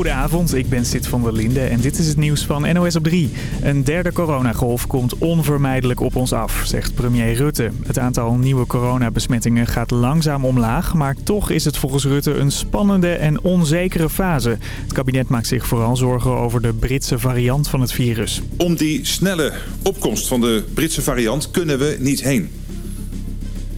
Goedenavond, ik ben Sid van der Linde en dit is het nieuws van NOS op 3. Een derde coronagolf komt onvermijdelijk op ons af, zegt premier Rutte. Het aantal nieuwe coronabesmettingen gaat langzaam omlaag, maar toch is het volgens Rutte een spannende en onzekere fase. Het kabinet maakt zich vooral zorgen over de Britse variant van het virus. Om die snelle opkomst van de Britse variant kunnen we niet heen.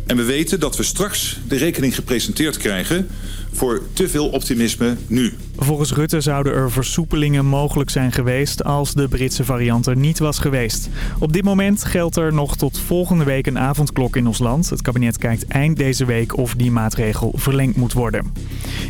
En we weten dat we straks de rekening gepresenteerd krijgen voor te veel optimisme nu. Volgens Rutte zouden er versoepelingen mogelijk zijn geweest als de Britse variant er niet was geweest. Op dit moment geldt er nog tot volgende week een avondklok in ons land. Het kabinet kijkt eind deze week of die maatregel verlengd moet worden.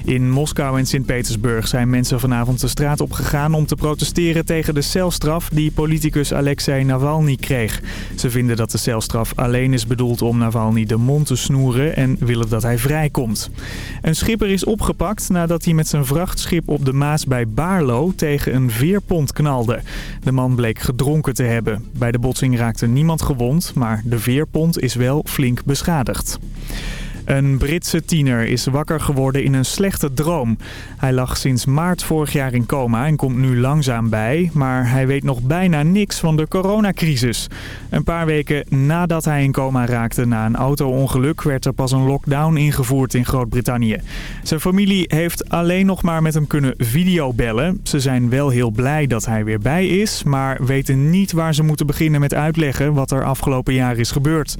In Moskou en Sint-Petersburg zijn mensen vanavond de straat op gegaan om te protesteren tegen de celstraf die politicus Alexei Navalny kreeg. Ze vinden dat de celstraf alleen is bedoeld om Navalny de mond te snoeren en willen dat hij vrijkomt. Een schipper is opgepakt nadat hij met zijn vrachtschip op de Maas bij Baarlo tegen een veerpont knalde. De man bleek gedronken te hebben. Bij de botsing raakte niemand gewond, maar de veerpont is wel flink beschadigd. Een Britse tiener is wakker geworden in een slechte droom. Hij lag sinds maart vorig jaar in coma en komt nu langzaam bij. Maar hij weet nog bijna niks van de coronacrisis. Een paar weken nadat hij in coma raakte na een auto-ongeluk... werd er pas een lockdown ingevoerd in Groot-Brittannië. Zijn familie heeft alleen nog maar met hem kunnen videobellen. Ze zijn wel heel blij dat hij weer bij is... maar weten niet waar ze moeten beginnen met uitleggen wat er afgelopen jaar is gebeurd.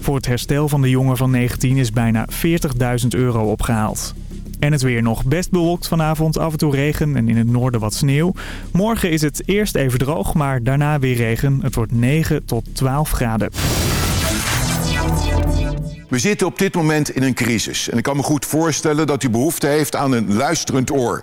Voor het herstel van de jongen van 19 is bijna 40.000 euro opgehaald. En het weer nog best bewolkt vanavond, af en toe regen en in het noorden wat sneeuw. Morgen is het eerst even droog, maar daarna weer regen. Het wordt 9 tot 12 graden. We zitten op dit moment in een crisis. En ik kan me goed voorstellen dat u behoefte heeft aan een luisterend oor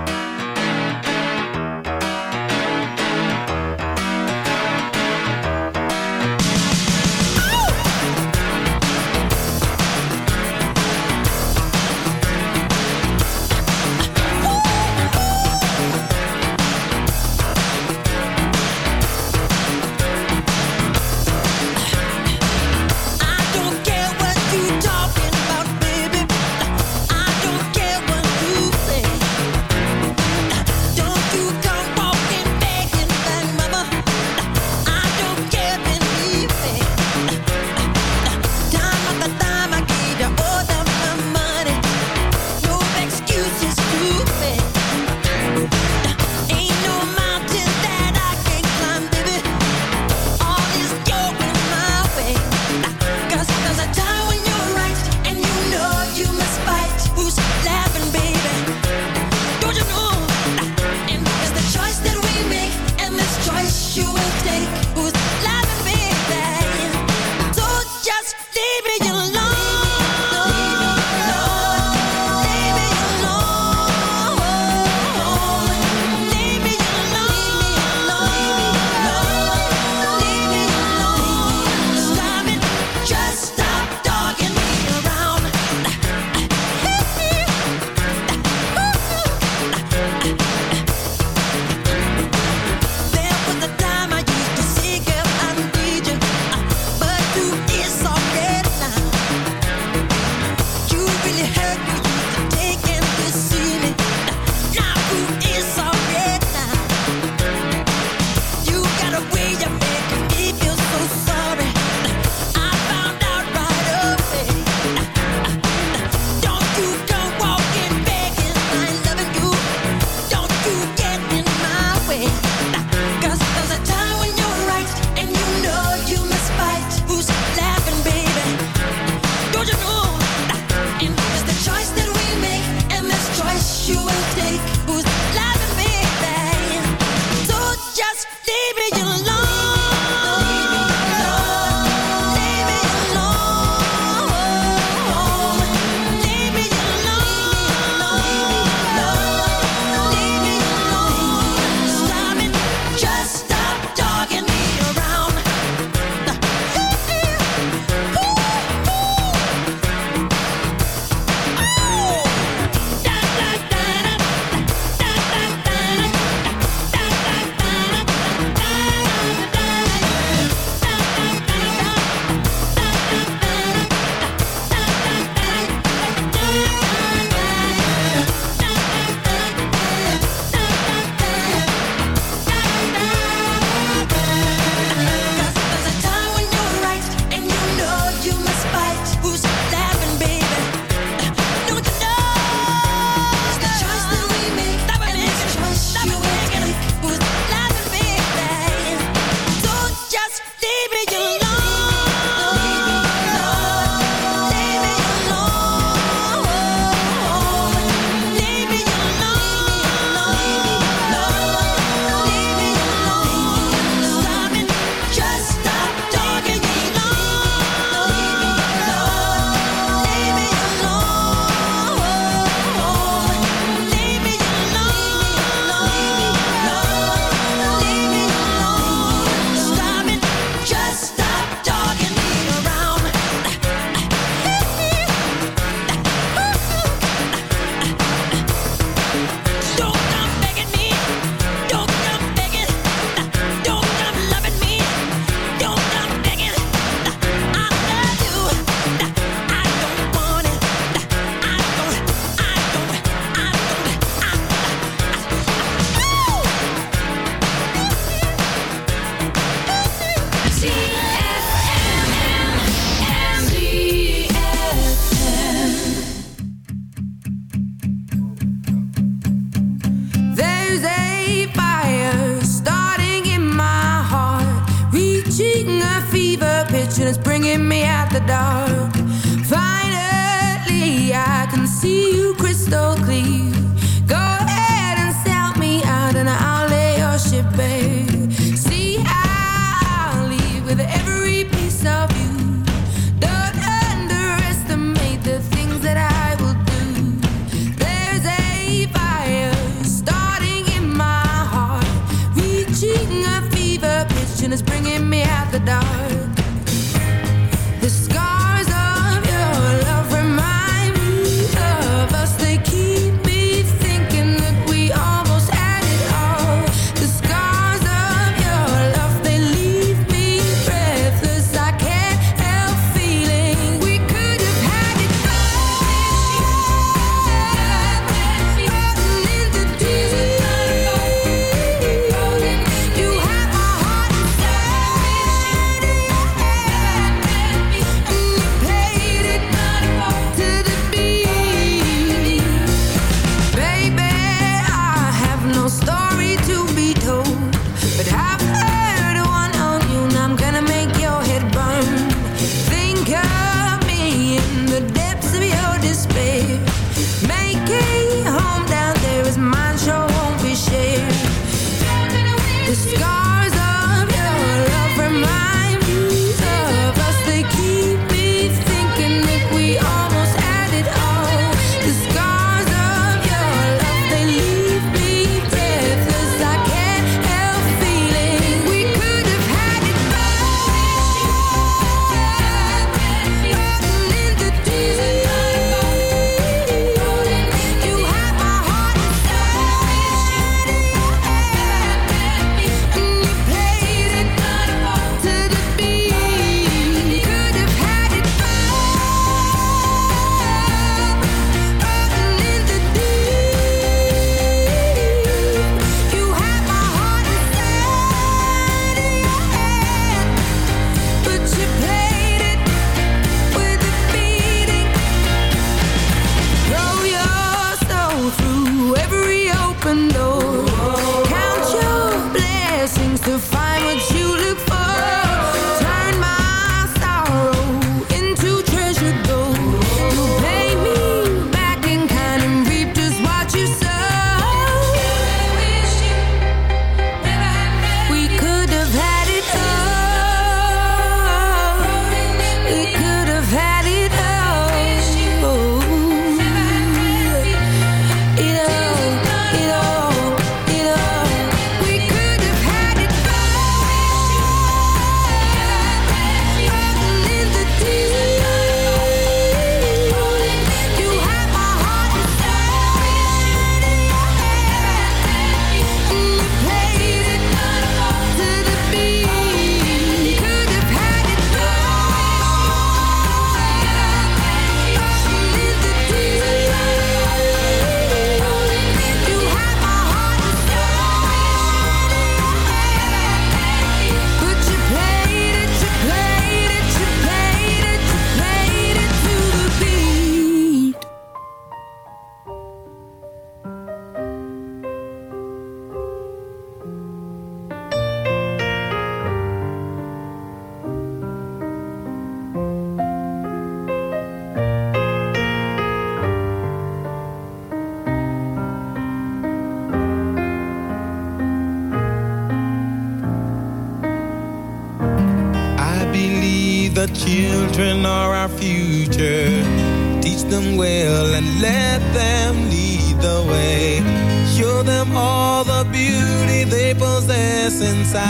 all the beauty they possess inside.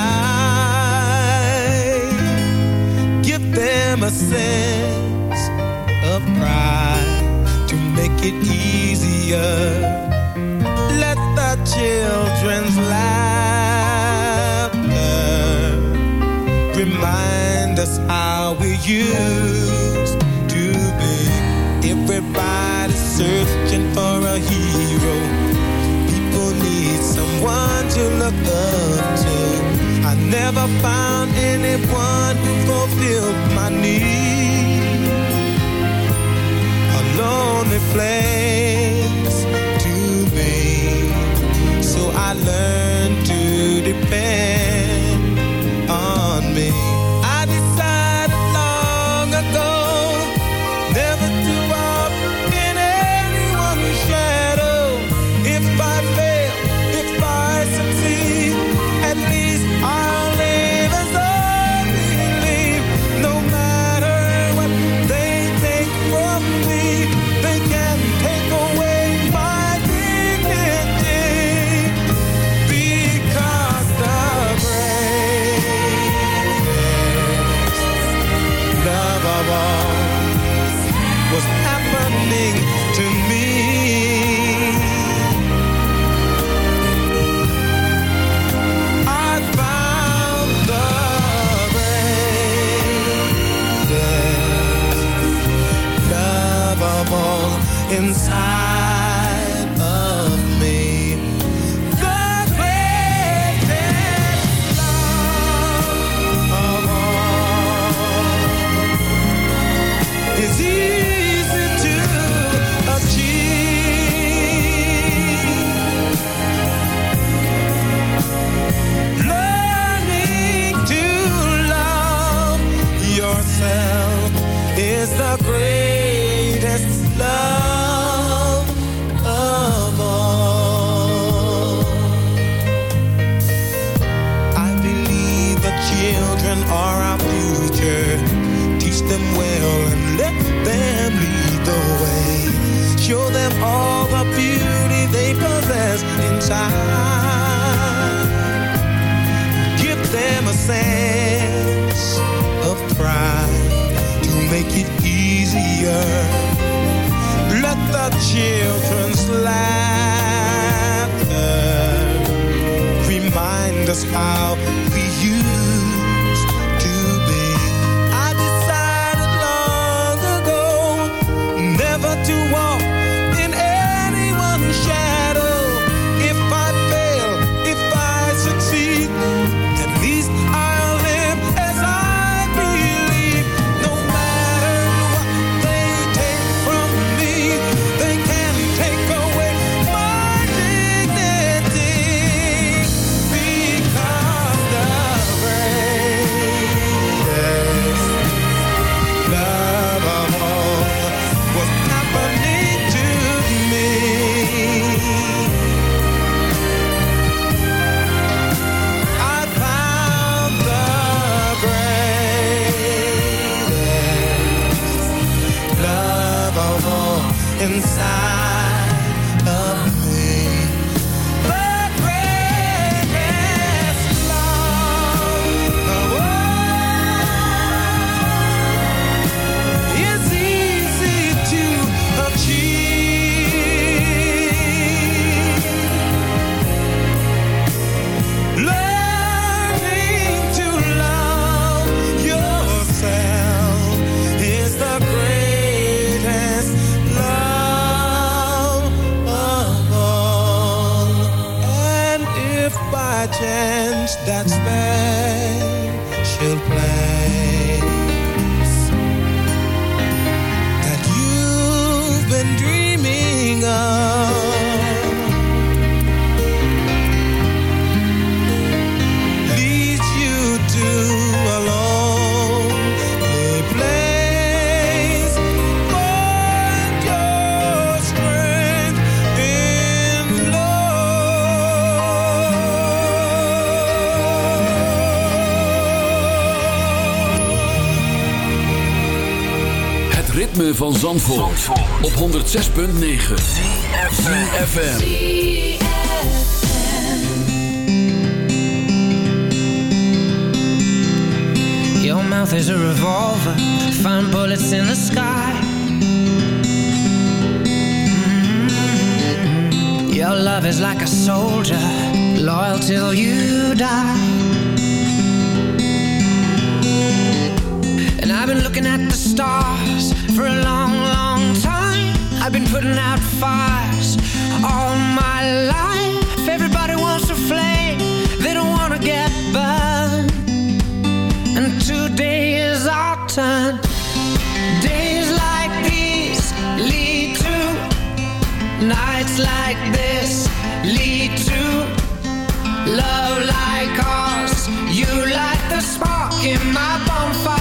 Give them a sense of pride to make it easier. Let the children's laughter remind us how we used to be. Everybody's searching for a hero one to look up to. I never found anyone who fulfilled my need. A lonely place van Zandvoort, op 106.9 FM. Your mouth is a revolver, find bullets in the sky. Mm. Your love is like a soldier, loyal till you die. And I've been looking at the stars for a long. I've been putting out fires all my life. Everybody wants a flame, they don't wanna get burned. And today is our turn. Days like these lead to nights like this lead to love like ours. You light the spark in my bonfire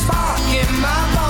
spark in my bonfire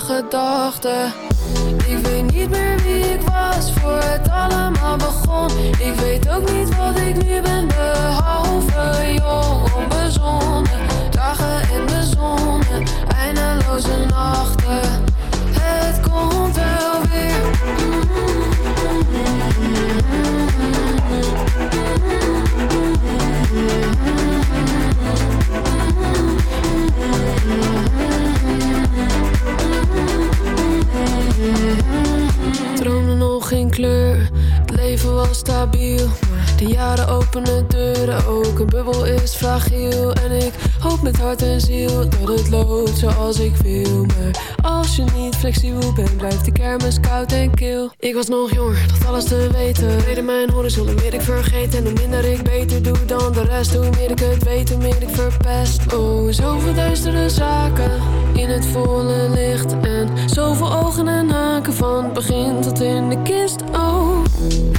gedachten. Ik weet niet meer wie ik was voor het allemaal begon. Ik weet ook niet wat ik nu ben, behalve jong, onbezonnen. Dagen en bezonnen, eindeloze nachten. En ziel dat het loopt zoals ik wil. Maar als je niet flexibel bent, blijft de kermis koud en kil. Ik was nog jong, dacht alles te weten. Reden mijn horizon, hoe meer ik vergeet en hoe minder ik beter doe dan de rest. Hoe meer ik het weet, hoe meer ik verpest. Oh, zoveel duistere zaken in het volle licht en zoveel ogen en haken van het begin tot in de kist. Oh,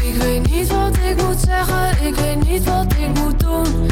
ik weet niet wat ik moet zeggen, ik weet niet wat ik moet doen.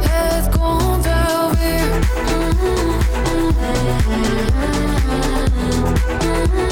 Het komt wel weer. Mm, mm, mm,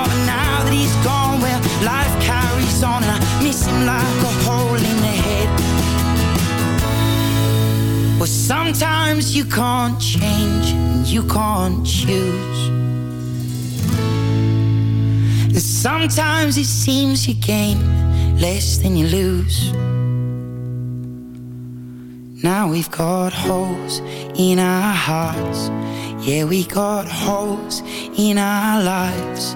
Him like a hole in the head. Well, sometimes you can't change, and you can't choose. And sometimes it seems you gain less than you lose. Now we've got holes in our hearts. Yeah, we got holes in our lives.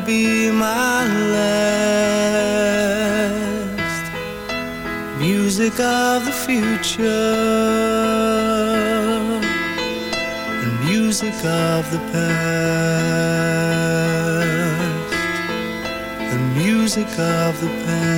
be my last. Music of the future, and music of the past, the music of the past,